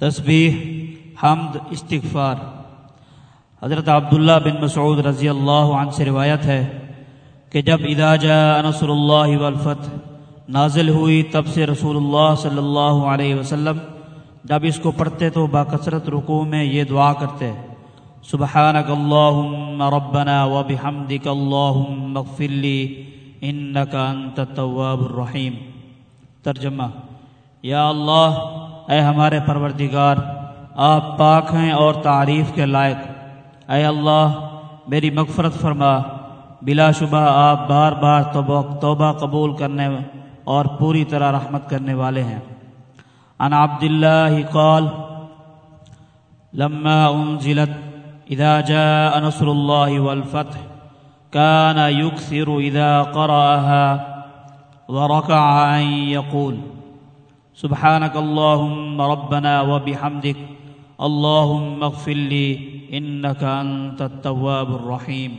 تسبیح، حمد، استغفار۔ حضرت عبداللہ بن مسعود رضی اللہ عنہ سے روایت ہے کہ جب اذا جاء نصر اللہ والفتح، نازل ہوئی تب سے رسول اللہ صلی اللہ علیہ وسلم جب اس کو پڑھتے تو باکثرت رکوع میں یہ دعا کرتے، سبحانک اللہم ربنا وبحمدک اللہم اغفر لی، انکا انت التواب الرحیم۔ ترجمہ، یا اللہ اے ہمارے پروردگار، آپ پاک ہیں اور تعریف کے لائق۔ اے اللہ، میری مغفرت فرما۔ بلا شبہ آپ بار بار توبہ قبول کرنے اور پوری طرح رحمت کرنے والے ہیں۔ عن عبد الله قال، لما أنزلت إذا جاء نصر الله والفتح كان يكثر إذا قرأها وركع أن يقول سبحانك اللهم ربنا وبحمدك اللهم اغفر لي إنك أنت التواب الرحيم